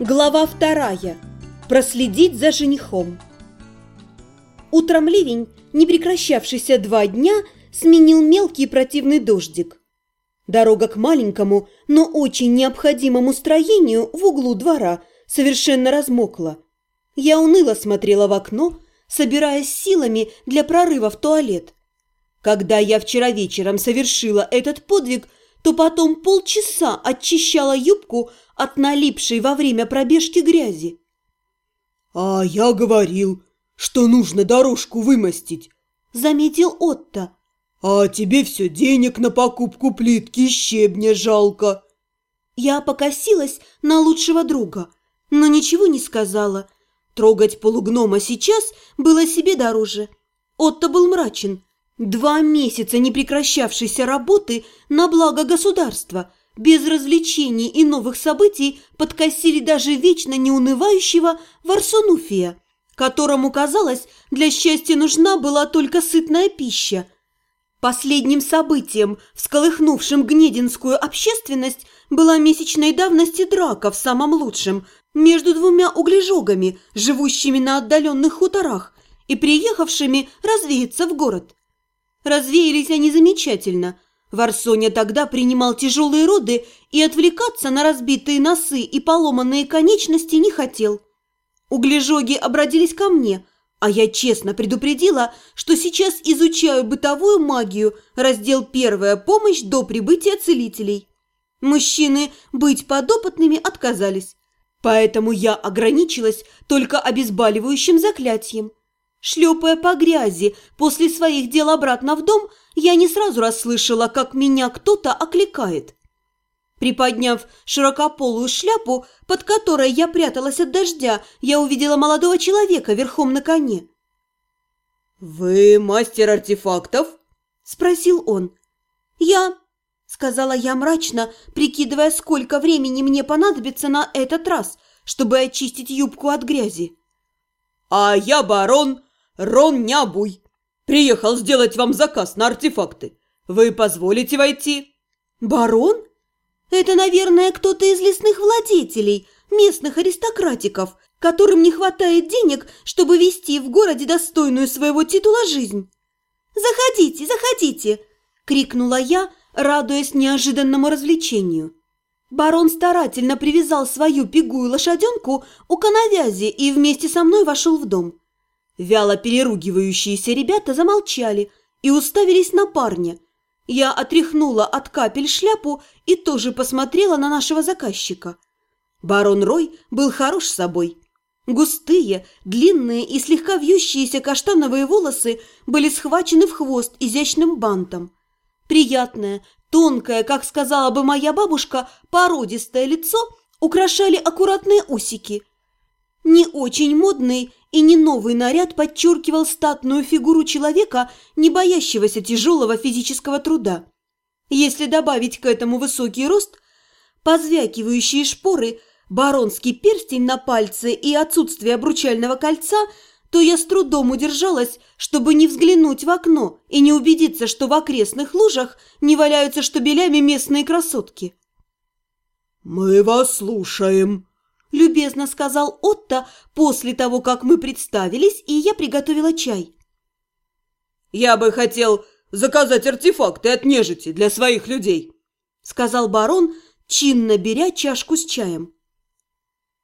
Глава вторая. Проследить за женихом. Утром ливень, не прекращавшийся два дня, сменил мелкий противный дождик. Дорога к маленькому, но очень необходимому строению в углу двора совершенно размокла. Я уныло смотрела в окно, собираясь силами для прорыва в туалет. Когда я вчера вечером совершила этот подвиг – то потом полчаса очищала юбку от налипшей во время пробежки грязи. «А я говорил, что нужно дорожку вымостить», – заметил Отто. «А тебе все денег на покупку плитки и щебня жалко». Я покосилась на лучшего друга, но ничего не сказала. Трогать полугнома сейчас было себе дороже. Отто был мрачен – Два месяца непрекращавшейся работы на благо государства, без развлечений и новых событий подкосили даже вечно неунывающего Варсонуфия, которому, казалось, для счастья нужна была только сытная пища. Последним событием, всколыхнувшим гнединскую общественность, была месячной давности драка в самом лучшем между двумя углежогами, живущими на отдаленных хуторах и приехавшими развеяться в город. Развеялись они замечательно. Варсоня тогда принимал тяжелые роды и отвлекаться на разбитые носы и поломанные конечности не хотел. Углежоги обратились ко мне, а я честно предупредила, что сейчас изучаю бытовую магию, раздел «Первая помощь» до прибытия целителей. Мужчины быть подопытными отказались, поэтому я ограничилась только обезболивающим заклятием – Шлепая по грязи после своих дел обратно в дом, я не сразу расслышала, как меня кто-то окликает. Приподняв широкополую шляпу, под которой я пряталась от дождя, я увидела молодого человека верхом на коне. «Вы мастер артефактов?» – спросил он. «Я», – сказала я мрачно, прикидывая, сколько времени мне понадобится на этот раз, чтобы очистить юбку от грязи. «А я барон Рон Нябуй. Приехал сделать вам заказ на артефакты. Вы позволите войти?» «Барон? Это, наверное, кто-то из лесных владетелей, местных аристократиков, которым не хватает денег, чтобы вести в городе достойную своего титула жизнь». «Заходите, заходите!» – крикнула я, радуясь неожиданному развлечению. Барон старательно привязал свою пигую лошаденку у коновязи и вместе со мной вошел в дом. Вяло переругивающиеся ребята замолчали и уставились на парня. Я отряхнула от капель шляпу и тоже посмотрела на нашего заказчика. Барон Рой был хорош собой. Густые, длинные и слегка вьющиеся каштановые волосы были схвачены в хвост изящным бантом. Приятное, тонкое, как сказала бы моя бабушка, породистое лицо украшали аккуратные усики. Не очень модный и не новый наряд подчеркивал статную фигуру человека, не боящегося тяжелого физического труда. Если добавить к этому высокий рост, позвякивающие шпоры, баронский перстень на пальце и отсутствие обручального кольца, то я с трудом удержалась, чтобы не взглянуть в окно и не убедиться, что в окрестных лужах не валяются штабелями местные красотки. «Мы вас слушаем», – любезно сказал Отто после того, как мы представились, и я приготовила чай. «Я бы хотел заказать артефакты от нежити для своих людей», – сказал барон, чинно беря чашку с чаем.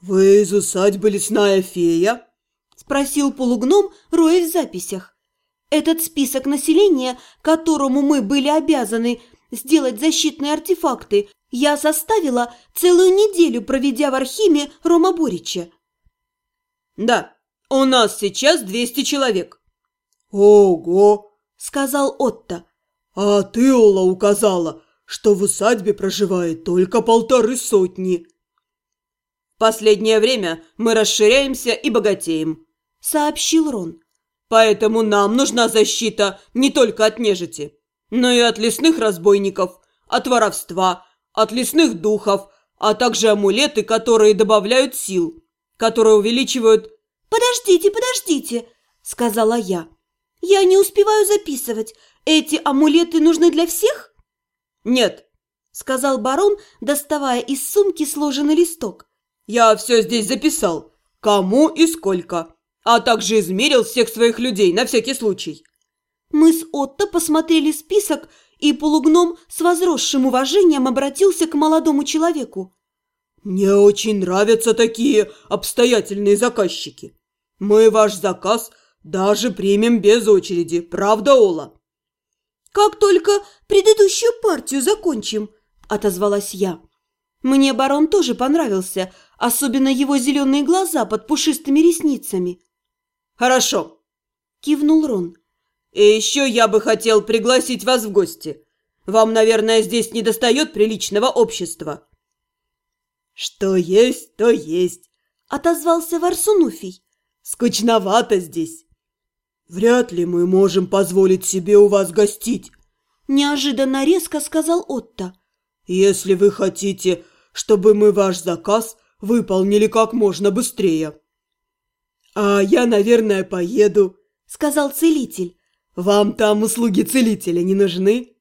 «Вы из усадьбы лесная фея?» – спросил полугном, роя в записях. Этот список населения, которому мы были обязаны сделать защитные артефакты, я составила целую неделю, проведя в Архиме Рома Борича. «Да, у нас сейчас 200 человек». «Ого!» – сказал Отто. «А ты, Ола, указала, что в усадьбе проживает только полторы сотни». «Последнее время мы расширяемся и богатеем», – сообщил Рон. «Поэтому нам нужна защита не только от нежити, но и от лесных разбойников, от воровства, от лесных духов, а также амулеты, которые добавляют сил, которые увеличивают... «Подождите, подождите!» – сказала я. «Я не успеваю записывать. Эти амулеты нужны для всех?» «Нет», – сказал барон, доставая из сумки сложенный листок. Я все здесь записал. Кому и сколько. А также измерил всех своих людей на всякий случай. Мы с Отто посмотрели список, и полугном с возросшим уважением обратился к молодому человеку. «Мне очень нравятся такие обстоятельные заказчики. Мы ваш заказ даже примем без очереди, правда, Ола?» «Как только предыдущую партию закончим», – отозвалась я. Мне барон тоже понравился, особенно его зеленые глаза под пушистыми ресницами. «Хорошо», – кивнул Рон. «И еще я бы хотел пригласить вас в гости. Вам, наверное, здесь недостает приличного общества». «Что есть, то есть», – отозвался Варсунуфий. «Скучновато здесь». «Вряд ли мы можем позволить себе у вас гостить», – неожиданно резко сказал Отто. «Если вы хотите, чтобы мы ваш заказ выполнили как можно быстрее». «А я, наверное, поеду», – сказал целитель. «Вам там услуги целителя не нужны?»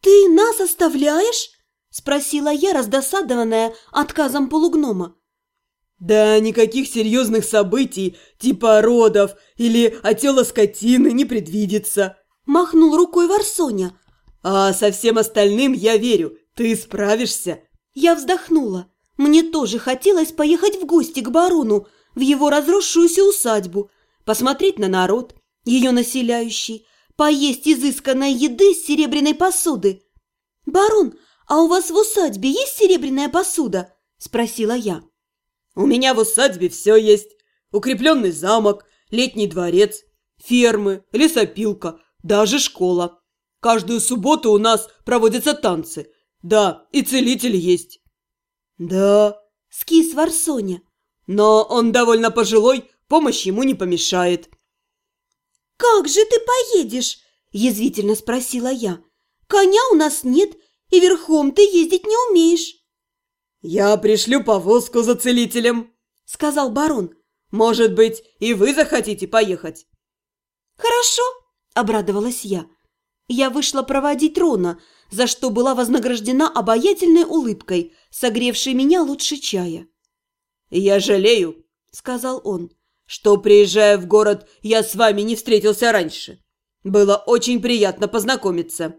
«Ты нас оставляешь?» – спросила я, раздосадованная отказом полугнома. «Да никаких серьезных событий, типа родов или отела скотины, не предвидится», – махнул рукой Варсоня. «А со всем остальным я верю, ты справишься». Я вздохнула. Мне тоже хотелось поехать в гости к барону, в его разросшуюся усадьбу, посмотреть на народ, ее населяющий, поесть изысканной еды с серебряной посуды. «Барон, а у вас в усадьбе есть серебряная посуда?» – спросила я. «У меня в усадьбе все есть. Укрепленный замок, летний дворец, фермы, лесопилка, даже школа. Каждую субботу у нас проводятся танцы. Да, и целитель есть». «Да», – скис Варсоня. «Но он довольно пожилой, помощь ему не помешает». «Как же ты поедешь?» – язвительно спросила я. «Коня у нас нет, и верхом ты ездить не умеешь». «Я пришлю повозку за целителем», – сказал барон. «Может быть, и вы захотите поехать?» «Хорошо», – обрадовалась я. Я вышла проводить Рона, за что была вознаграждена обаятельной улыбкой, согревшей меня лучше чая. «Я жалею», – сказал он, – «что, приезжая в город, я с вами не встретился раньше. Было очень приятно познакомиться».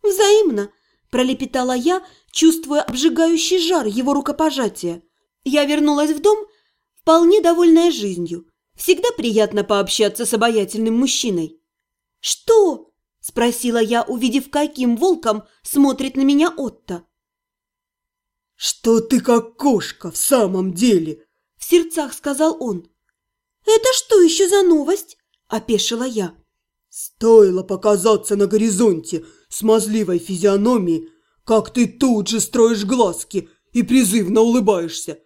«Взаимно», – пролепетала я, чувствуя обжигающий жар его рукопожатия. Я вернулась в дом, вполне довольная жизнью. Всегда приятно пообщаться с обаятельным мужчиной. «Что?» – спросила я, увидев, каким волком смотрит на меня Отто. «Что ты как кошка в самом деле?» – в сердцах сказал он. «Это что еще за новость?» – опешила я. «Стоило показаться на горизонте смазливой физиономии, как ты тут же строишь глазки и призывно улыбаешься.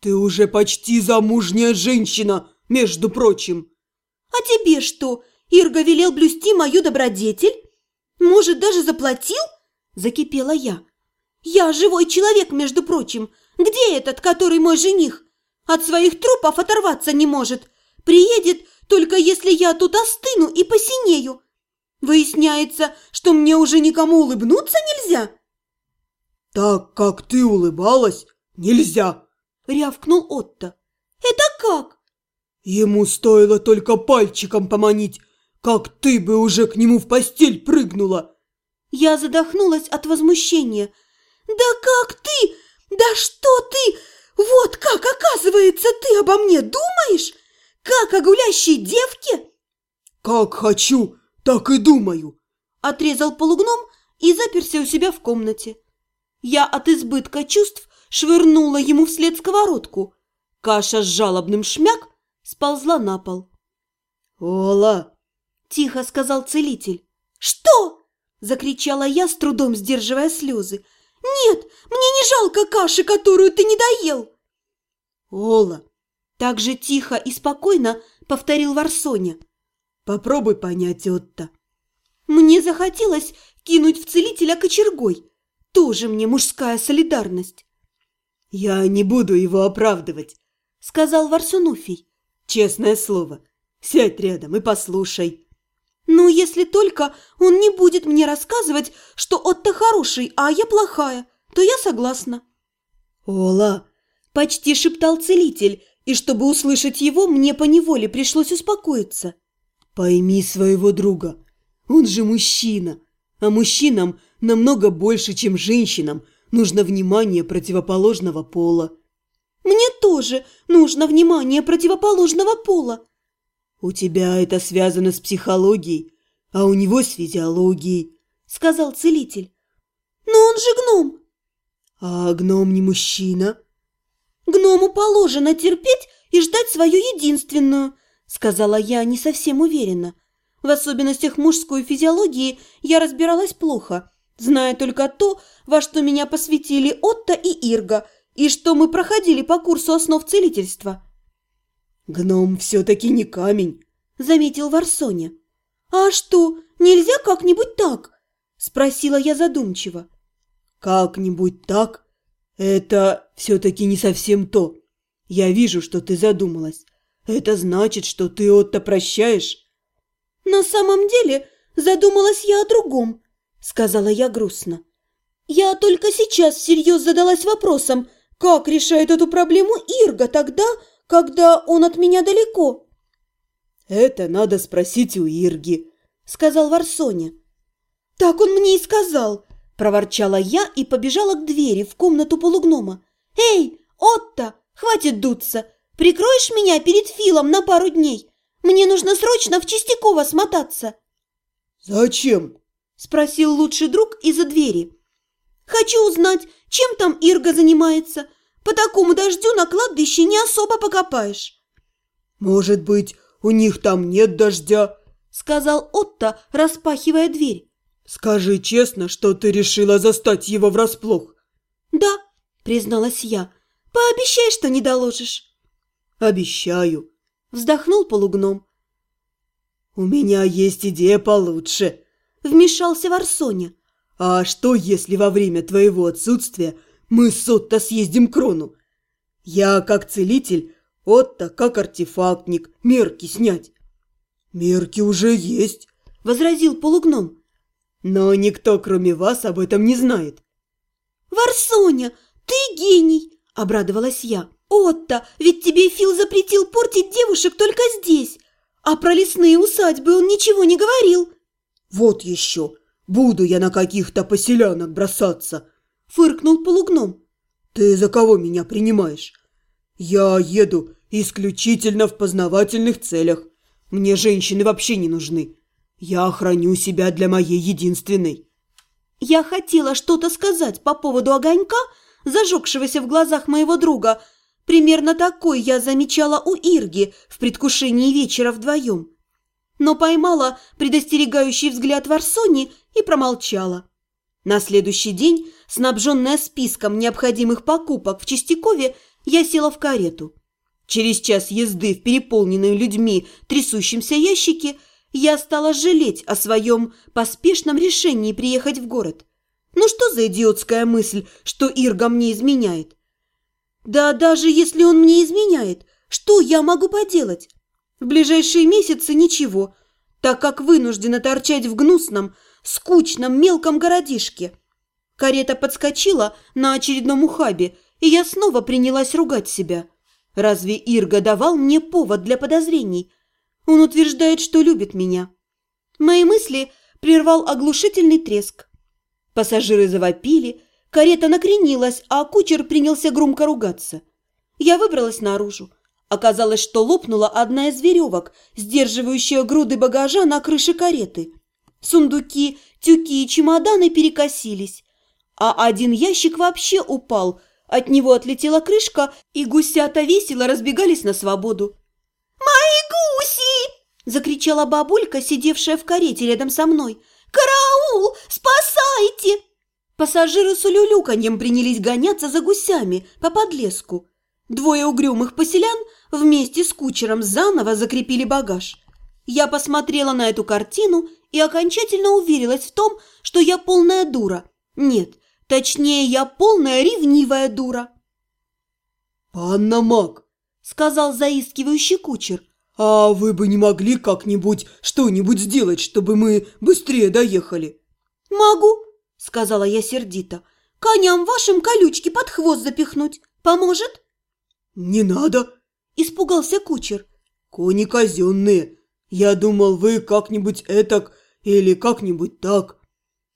Ты уже почти замужняя женщина, между прочим». «А тебе что, Ирга велел блюсти мою добродетель? Может, даже заплатил?» – закипела я. «Я живой человек, между прочим. Где этот, который мой жених? От своих трупов оторваться не может. Приедет, только если я тут остыну и посинею. Выясняется, что мне уже никому улыбнуться нельзя?» «Так, как ты улыбалась, нельзя!» – рявкнул Отто. «Это как?» «Ему стоило только пальчиком поманить, как ты бы уже к нему в постель прыгнула!» Я задохнулась от возмущения. «Да как ты? Да что ты? Вот как, оказывается, ты обо мне думаешь? Как о гулящей девке?» «Как хочу, так и думаю!» Отрезал полугном и заперся у себя в комнате. Я от избытка чувств швырнула ему вслед сковородку. Каша с жалобным шмяк сползла на пол. «Ола!» – тихо сказал целитель. «Что?» – закричала я, с трудом сдерживая слезы. «Нет, мне не жалко каши, которую ты не доел!» «Ола!» – так же тихо и спокойно повторил Варсоня. «Попробуй понять Отто». Мне захотелось кинуть в целителя кочергой. Тоже мне мужская солидарность. «Я не буду его оправдывать», – сказал Варсунуфий. «Честное слово, сядь рядом и послушай». «Ну, если только он не будет мне рассказывать, что Отто хороший, а я плохая, то я согласна». «Ола!» – Почти шептал целитель, и чтобы услышать его, мне поневоле пришлось успокоиться. Пойми своего друга. Он же мужчина. А мужчинам намного больше, чем женщинам, нужно внимание противоположного пола. Мне тоже нужно внимание противоположного пола. У тебя это связано с психологией, а у него с физиологией, сказал целитель. Но он же гном. А гном не мужчина. Гному положено терпеть и ждать свою единственную, сказала я не совсем уверенно. В особенностях мужской физиологии я разбиралась плохо, зная только то, во что меня посвятили Отто и Ирга, и что мы проходили по курсу основ целительства. «Гном все-таки не камень», — заметил Варсоня. «А что, нельзя как-нибудь так?» — спросила я задумчиво. «Как-нибудь так? Это все-таки не совсем то. Я вижу, что ты задумалась. Это значит, что ты Отто прощаешь?» «На самом деле задумалась я о другом», — сказала я грустно. «Я только сейчас всерьез задалась вопросом, как решает эту проблему Ирга тогда, когда он от меня далеко?» «Это надо спросить у Ирги», — сказал Варсоня. «Так он мне и сказал», — проворчала я и побежала к двери в комнату полугнома. «Эй, Отто, хватит дуться! Прикроешь меня перед Филом на пару дней? Мне нужно срочно в Чистякова смотаться!» «Зачем?» – спросил лучший друг из-за двери. «Хочу узнать, чем там Ирга занимается. По такому дождю на кладбище не особо покопаешь». «Может быть, у них там нет дождя?» – сказал Отто, распахивая дверь. «Скажи честно, что ты решила застать его врасплох». «Да», – призналась я. «Пообещай, что не доложишь». «Обещаю», – вздохнул полугном. «У меня есть идея получше», – вмешался Варсоня. «А что, если во время твоего отсутствия мы с Отто съездим к Рону? Я, как целитель, Отто, как артефактник, мерки снять». «Мерки уже есть», – возразил полугном. «Но никто, кроме вас, об этом не знает». «Варсоня, ты гений!» – обрадовалась я. «Отто, ведь тебе Фил запретил портить девушек только здесь, а про лесные усадьбы он ничего не говорил». «Вот еще! Буду я на каких-то поселянок бросаться!» – фыркнул полугном. «Ты за кого меня принимаешь? Я еду исключительно в познавательных целях. Мне женщины вообще не нужны. Я охраню себя для моей единственной». Я хотела что-то сказать по поводу огонька, зажегшегося в глазах моего друга – Примерно такой я замечала у Ирги в предвкушении вечера вдвоем. Но поймала предостерегающий взгляд Варсони и промолчала. На следующий день, снабженная списком необходимых покупок в Чистякове, я села в карету. Через час езды в переполненной людьми трясущемся ящике я стала жалеть о своем поспешном решении приехать в город. Ну что за идиотская мысль, что Ирга мне изменяет? Да даже если он мне изменяет, что я могу поделать? В ближайшие месяцы ничего, так как вынуждена торчать в гнусном, скучном мелком городишке. Карета подскочила на очередном ухабе, и я снова принялась ругать себя. Разве Ирга давал мне повод для подозрений? Он утверждает, что любит меня. Мои мысли прервал оглушительный треск. Пассажиры завопили, Карета накренилась, а кучер принялся громко ругаться. Я выбралась наружу. Оказалось, что лопнула одна из веревок, сдерживающая груды багажа на крыше кареты. Сундуки, тюки и чемоданы перекосились, а один ящик вообще упал. От него отлетела крышка, и гусята весело разбегались на свободу. «Мои гуси!» – закричала бабулька, сидевшая в карете рядом со мной. «Караул! Спасайте!» Пассажиры с улюлюканьем принялись гоняться за гусями по подлеску. Двое угрюмых поселян вместе с кучером заново закрепили багаж. Я посмотрела на эту картину и окончательно уверилась в том, что я полная дура. Нет, точнее, я полная ревнивая дура. «Панна Мак», — сказал заискивающий кучер, «а вы бы не могли как-нибудь что-нибудь сделать, чтобы мы быстрее доехали?» «Могу», сказала я сердито. «Коням вашим колючки под хвост запихнуть. Поможет?» «Не надо!» – испугался кучер. «Кони казенные. Я думал, вы как-нибудь этак или как-нибудь так».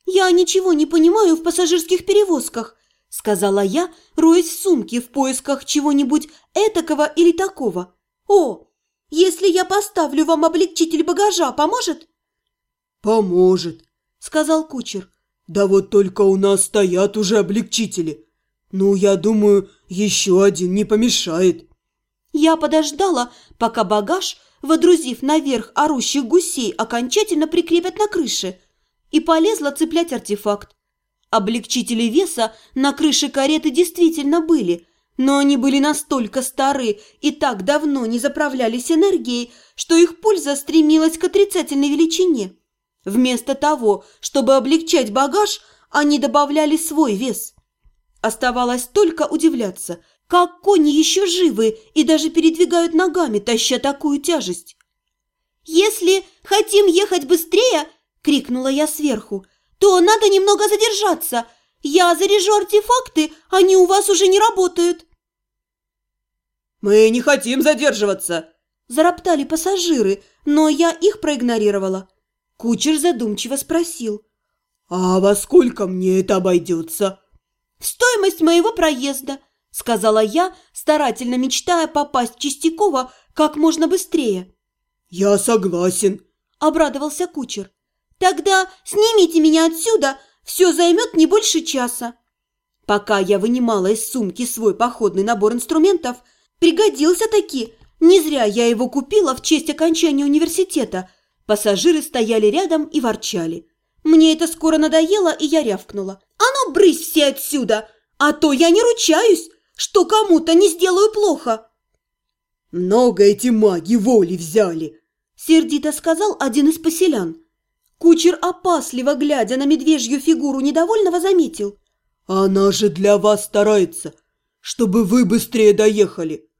«Я ничего не понимаю в пассажирских перевозках», – сказала я, роясь в сумке в поисках чего-нибудь этакого или такого. «О, если я поставлю вам облегчитель багажа, поможет?» «Поможет», – сказал кучер. «Да вот только у нас стоят уже облегчители. Ну, я думаю, еще один не помешает». Я подождала, пока багаж, водрузив наверх орущих гусей, окончательно прикрепят на крыше, и полезла цеплять артефакт. Облегчители веса на крыше кареты действительно были, но они были настолько стары и так давно не заправлялись энергией, что их польза стремилась к отрицательной величине. Вместо того, чтобы облегчать багаж, они добавляли свой вес. Оставалось только удивляться, как кони еще живы и даже передвигают ногами, таща такую тяжесть. «Если хотим ехать быстрее!» – крикнула я сверху. «То надо немного задержаться. Я заряжу артефакты, они у вас уже не работают». «Мы не хотим задерживаться!» – зароптали пассажиры, но я их проигнорировала. Кучер задумчиво спросил. «А во сколько мне это обойдется?» «В стоимость моего проезда», – сказала я, старательно мечтая попасть в Чистякова как можно быстрее. «Я согласен», – обрадовался кучер. «Тогда снимите меня отсюда, все займет не больше часа». Пока я вынимала из сумки свой походный набор инструментов, пригодился таки. Не зря я его купила в честь окончания университета. Пассажиры стояли рядом и ворчали. Мне это скоро надоело, и я рявкнула. «А ну, брысь все отсюда! А то я не ручаюсь, что кому-то не сделаю плохо!» «Много эти маги воли взяли!» Сердито сказал один из поселян. Кучер, опасливо глядя на медвежью фигуру недовольного, заметил. «Она же для вас старается, чтобы вы быстрее доехали.